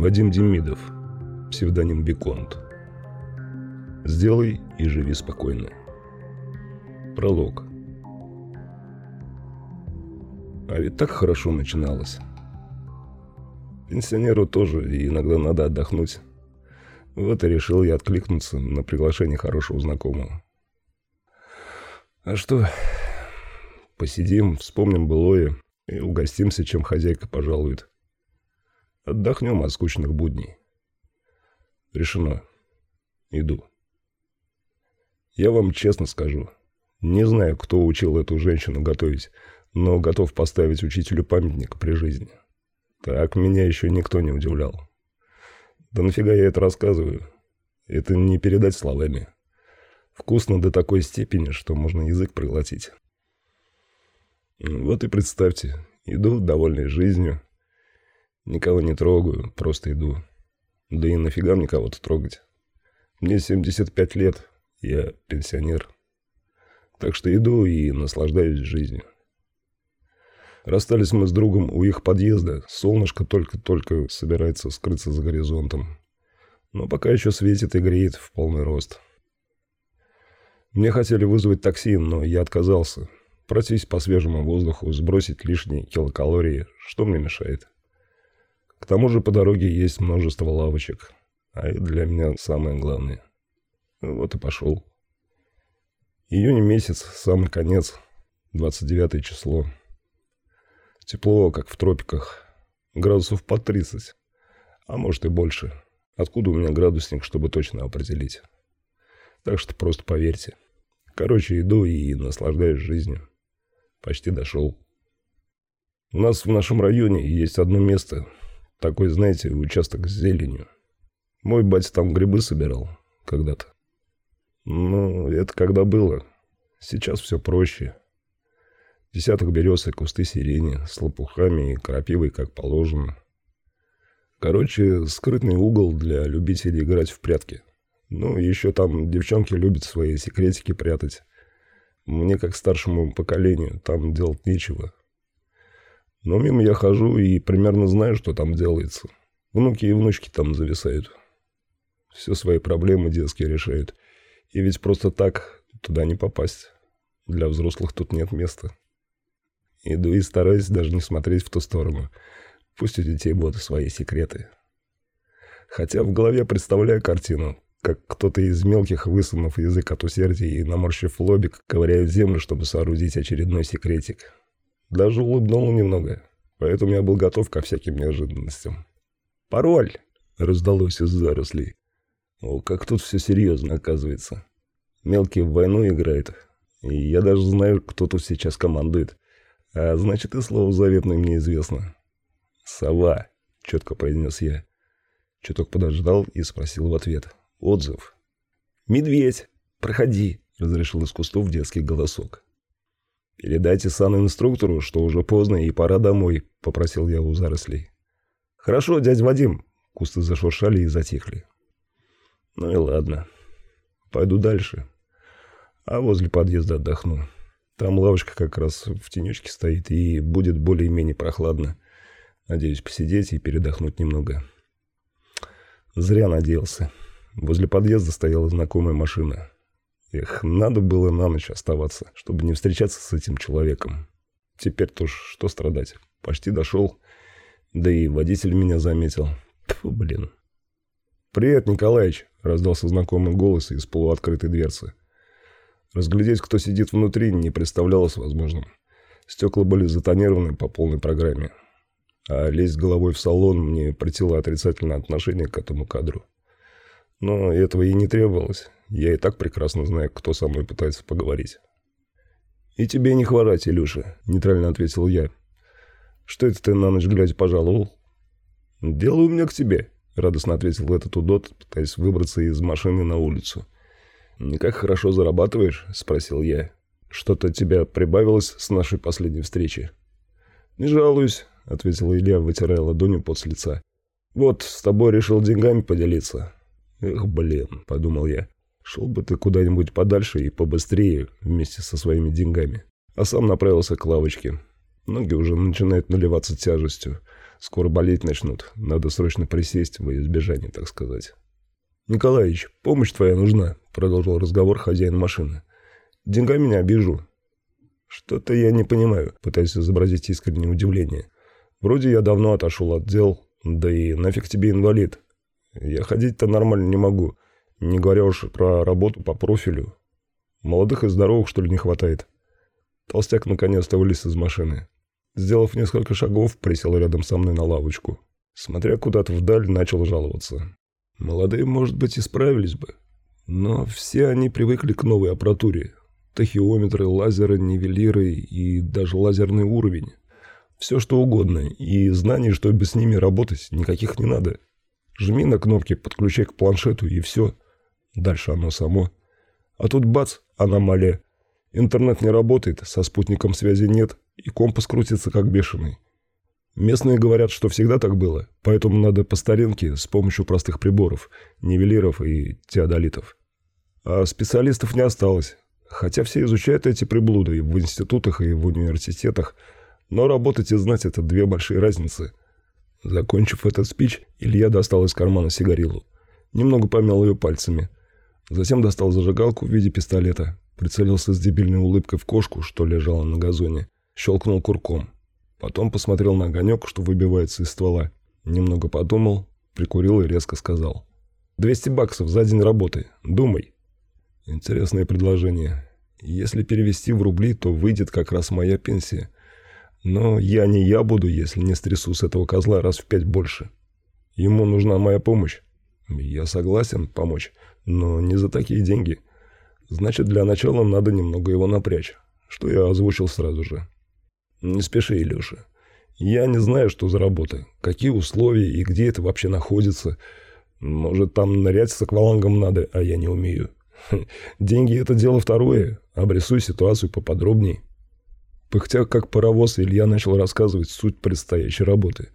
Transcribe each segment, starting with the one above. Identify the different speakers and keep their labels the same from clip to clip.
Speaker 1: Вадим Демидов, псевдоним Виконт. Сделай и живи спокойно. Пролог. А ведь так хорошо начиналось. Пенсионеру тоже иногда надо отдохнуть. Вот и решил я откликнуться на приглашение хорошего знакомого. А что, посидим, вспомним былое и угостимся, чем хозяйка пожалует. Отдохнем от скучных будней. Решено. Иду. Я вам честно скажу. Не знаю, кто учил эту женщину готовить, но готов поставить учителю памятник при жизни. Так меня еще никто не удивлял. Да нафига я это рассказываю? Это не передать словами. Вкусно до такой степени, что можно язык проглотить. Вот и представьте, иду довольный жизнью, Никого не трогаю, просто иду. Да и нафига мне кого-то трогать? Мне 75 лет, я пенсионер. Так что иду и наслаждаюсь жизнью. Расстались мы с другом у их подъезда. Солнышко только-только собирается скрыться за горизонтом. Но пока еще светит и греет в полный рост. Мне хотели вызвать такси, но я отказался. Пройтись по свежему воздуху, сбросить лишние килокалории. Что мне мешает? К тому же по дороге есть множество лавочек, а это для меня самое главное. Вот и пошел. Июнь месяц, самый конец, 29 число. Тепло, как в тропиках, градусов по 30, а может и больше. Откуда у меня градусник, чтобы точно определить? Так что просто поверьте. Короче, иду и наслаждаюсь жизнью. Почти дошел. У нас в нашем районе есть одно место, такой, знаете, участок с зеленью. Мой батя там грибы собирал когда-то. Ну, это когда было. Сейчас все проще. Десяток берез и кусты сирени с лопухами и крапивой, как положено. Короче, скрытный угол для любителей играть в прятки. Ну, еще там девчонки любят свои секретики прятать. Мне, как старшему поколению, там делать нечего. Но мимо я хожу и примерно знаю, что там делается. Внуки и внучки там зависают. Все свои проблемы детские решают. И ведь просто так туда не попасть. Для взрослых тут нет места. Иду и стараюсь даже не смотреть в ту сторону. Пусть у детей будут свои секреты. Хотя в голове представляю картину, как кто-то из мелких, высунув язык от усердия и наморщив лобик, ковыряет землю, чтобы соорудить очередной секретик. Даже улыбнул немного, поэтому я был готов ко всяким неожиданностям. «Пароль!» — раздалось из зарослей. О, как тут все серьезно, оказывается. Мелкий в войну играет, и я даже знаю, кто тут сейчас командует. А значит, и слово заветное мне известно. «Сова!» — четко произнес я. Чуток подождал и спросил в ответ. «Отзыв?» «Медведь! Проходи!» — разрешил из кустов детский голосок. «Передайте сан-инструктору, что уже поздно и пора домой», — попросил я у зарослей. «Хорошо, дядя Вадим». Кусты зашуршали и затихли. «Ну и ладно. Пойду дальше. А возле подъезда отдохну. Там лавочка как раз в тенечке стоит и будет более-менее прохладно. Надеюсь посидеть и передохнуть немного». Зря надеялся. Возле подъезда стояла знакомая машина. Эх, надо было на ночь оставаться, чтобы не встречаться с этим человеком. Теперь-то что страдать. Почти дошел. Да и водитель меня заметил. Тьфу, блин. «Привет, Николаевич!» – раздался знакомый голос из полуоткрытой дверцы. Разглядеть, кто сидит внутри, не представлялось возможным. Стекла были затонированы по полной программе. А лезть головой в салон мне притило отрицательное отношение к этому кадру. Но этого и не требовалось. Я и так прекрасно знаю, кто со мной пытается поговорить. «И тебе не хворать, Илюша», — нейтрально ответил я. «Что это ты на ночь глядя пожаловал?» «Дело у меня к тебе», — радостно ответил этот удот, пытаясь выбраться из машины на улицу. «Никак хорошо зарабатываешь?» — спросил я. «Что-то тебя прибавилось с нашей последней встречи?» «Не жалуюсь», — ответил Илья, вытирая ладонью под с лица. «Вот, с тобой решил деньгами поделиться». «Эх, блин», — подумал я. Шел бы ты куда-нибудь подальше и побыстрее вместе со своими деньгами. А сам направился к лавочке. Ноги уже начинают наливаться тяжестью. Скоро болеть начнут. Надо срочно присесть во избежание, так сказать. «Николаевич, помощь твоя нужна», — продолжил разговор хозяин машины. «Деньгами не обижу». «Что-то я не понимаю», — пытаюсь изобразить искреннее удивление. «Вроде я давно отошел от дел, да и нафиг тебе инвалид. Я ходить-то нормально не могу, не говоря уж про работу по профилю. Молодых и здоровых, что ли, не хватает?» Толстяк наконец-то вылез из машины. Сделав несколько шагов, присел рядом со мной на лавочку. Смотря куда-то вдаль, начал жаловаться. Молодые, может быть, и справились бы. Но все они привыкли к новой аппаратуре. Тахиометры, лазеры, нивелиры и даже лазерный уровень. Все что угодно, и знаний, чтобы с ними работать, никаких не надо. Жми на кнопки, подключай к планшету и все. Дальше оно само. А тут бац, аномалия. Интернет не работает, со спутником связи нет, и компас крутится как бешеный. Местные говорят, что всегда так было, поэтому надо по старинке с помощью простых приборов, нивелиров и теодолитов. А специалистов не осталось, хотя все изучают эти приблуды и в институтах, и в университетах, но работать и знать – это две большие разницы. Закончив этот спич, Илья достал из кармана сигарилу. Немного помял ее пальцами. Затем достал зажигалку в виде пистолета, прицелился с дебильной улыбкой в кошку, что лежала на газоне, щелкнул курком – Потом посмотрел на огонек, что выбивается из ствола. Немного подумал, прикурил и резко сказал. «200 баксов за день работы. Думай». Интересное предложение. Если перевести в рубли, то выйдет как раз моя пенсия. Но я не я буду, если не стрясу с этого козла раз в пять больше. Ему нужна моя помощь. Я согласен помочь, но не за такие деньги. Значит, для начала надо немного его напрячь, что я озвучил сразу же. Не спеши, Илюша. Я не знаю, что за работа, какие условия и где это вообще находится. Может, там нырять с аквалангом надо, а я не умею. Деньги – это дело второе. Обрисуй ситуацию поподробней. Пыхтя как паровоз, Илья начал рассказывать суть предстоящей работы.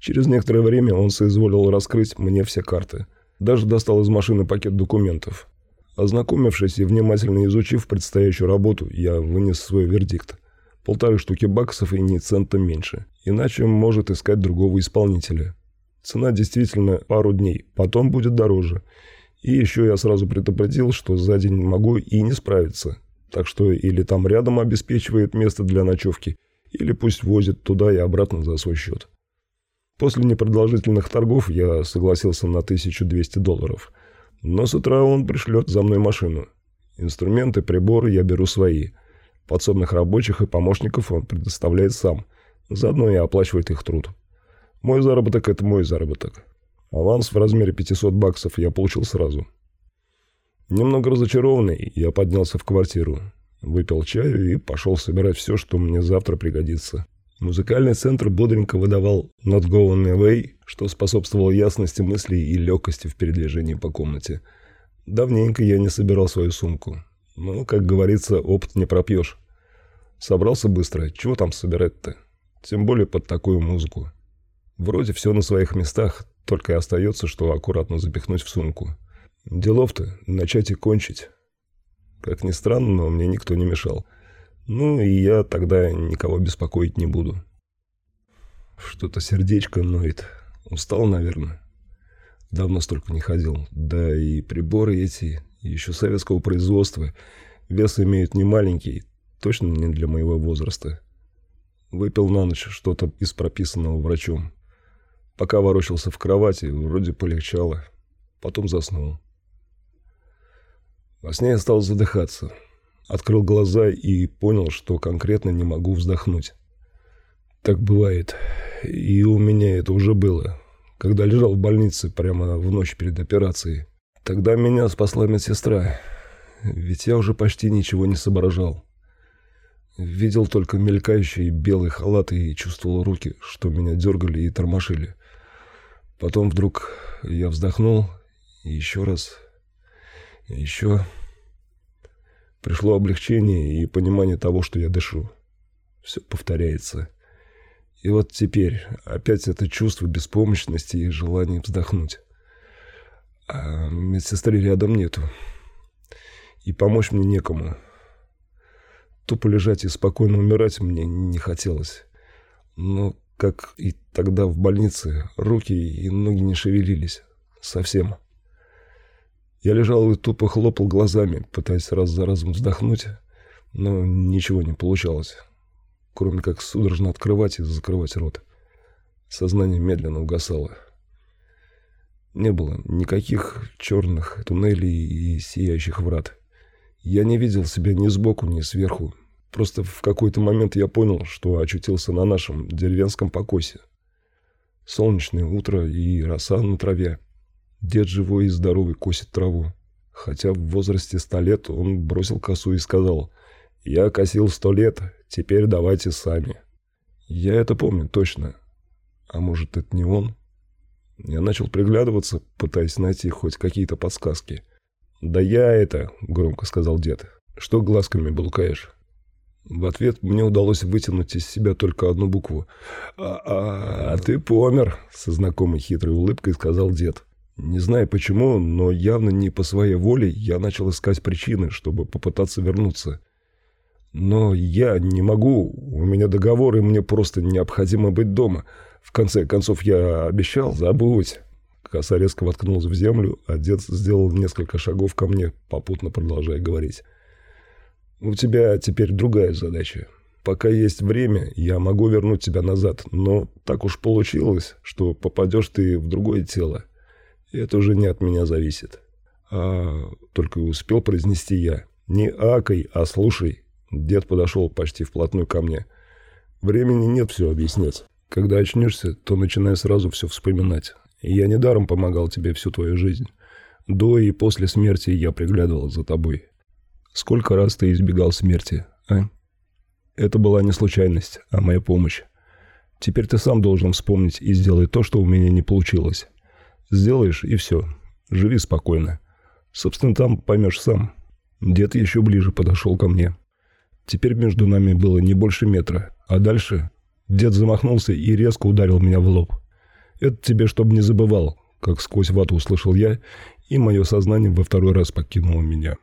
Speaker 1: Через некоторое время он соизволил раскрыть мне все карты. Даже достал из машины пакет документов. Ознакомившись и внимательно изучив предстоящую работу, я вынес свой вердикт. Полторы штуки баксов и ни цента меньше. Иначе может искать другого исполнителя. Цена действительно пару дней, потом будет дороже. И еще я сразу предупредил, что за день могу и не справиться. Так что или там рядом обеспечивает место для ночевки, или пусть возит туда и обратно за свой счет. После непродолжительных торгов я согласился на 1200 долларов. Но с утра он пришлет за мной машину. Инструменты, приборы я беру свои – Подсобных рабочих и помощников он предоставляет сам. Заодно и оплачивает их труд. Мой заработок – это мой заработок. Аванс в размере 500 баксов я получил сразу. Немного разочарованный, я поднялся в квартиру. Выпил чаю и пошел собирать все, что мне завтра пригодится. Музыкальный центр бодренько выдавал «Not Going Away», что способствовало ясности мыслей и легкости в передвижении по комнате. Давненько я не собирал свою сумку. Ну, как говорится, опыт не пропьешь. Собрался быстро, чего там собирать-то? Тем более под такую музыку. Вроде все на своих местах, только и остается, что аккуратно запихнуть в сумку. Делов-то начать и кончить. Как ни странно, но мне никто не мешал. Ну и я тогда никого беспокоить не буду. Что-то сердечко ноет. Устал, наверное. Давно столько не ходил. Да и приборы эти еще советского производства. Вес имеют не маленький, точно не для моего возраста. Выпил на ночь что-то из прописанного врачом. Пока ворочался в кровати, вроде полегчало. Потом заснул. Во сне я стал задыхаться. Открыл глаза и понял, что конкретно не могу вздохнуть. Так бывает. И у меня это уже было, когда лежал в больнице прямо в ночь перед операцией. Тогда меня спасла медсестра, ведь я уже почти ничего не соображал. Видел только мелькающие белые халаты и чувствовал руки, что меня дергали и тормошили. Потом вдруг я вздохнул, и еще раз, еще... Пришло облегчение и понимание того, что я дышу. Все повторяется. И вот теперь опять это чувство беспомощности и желание вздохнуть. А медсестры рядом нету. И помочь мне некому. Тупо лежать и спокойно умирать мне не хотелось. Но как и тогда в больнице, руки и ноги не шевелились. Совсем. Я лежал и тупо хлопал глазами, пытаясь раз за разом вздохнуть, но ничего не получалось, кроме как судорожно открывать и закрывать рот. Сознание медленно угасало. Не было никаких черных туннелей и сияющих врат. Я не видел себя ни сбоку, ни сверху, Просто в какой-то момент я понял, что очутился на нашем деревенском покосе. Солнечное утро и роса на траве. Дед живой и здоровый косит траву. Хотя в возрасте ста лет он бросил косу и сказал «Я косил сто лет, теперь давайте сами». Я это помню точно. А может, это не он? Я начал приглядываться, пытаясь найти хоть какие-то подсказки. «Да я это», — громко сказал дед. «Что глазками блукаешь?» В ответ мне удалось вытянуть из себя только одну букву. «А, а, а ты помер», — со знакомой хитрой улыбкой сказал дед. Не знаю почему, но явно не по своей воле я начал искать причины, чтобы попытаться вернуться. Но я не могу, у меня договор, и мне просто необходимо быть дома. В конце концов, я обещал, забудь. Коса резко воткнулась в землю, а сделал несколько шагов ко мне, попутно продолжая говорить. У тебя теперь другая задача. Пока есть время, я могу вернуть тебя назад, но так уж получилось, что попадешь ты в другое тело. Это уже не от меня зависит. А только успел произнести я. Не акай, а слушай. Дед подошел почти вплотную ко мне. Времени нет все объяснять. Когда очнешься, то начинай сразу все вспоминать. Я недаром помогал тебе всю твою жизнь. До и после смерти я приглядывал за тобой. Сколько раз ты избегал смерти, а? Это была не случайность, а моя помощь. Теперь ты сам должен вспомнить и сделать то, что у меня не получилось. Сделаешь, и все. Живи спокойно. Собственно, там поймешь сам. Дед еще ближе подошел ко мне. Теперь между нами было не больше метра, а дальше дед замахнулся и резко ударил меня в лоб. «Это тебе, чтобы не забывал», как сквозь вату услышал я, и мое сознание во второй раз покинуло меня.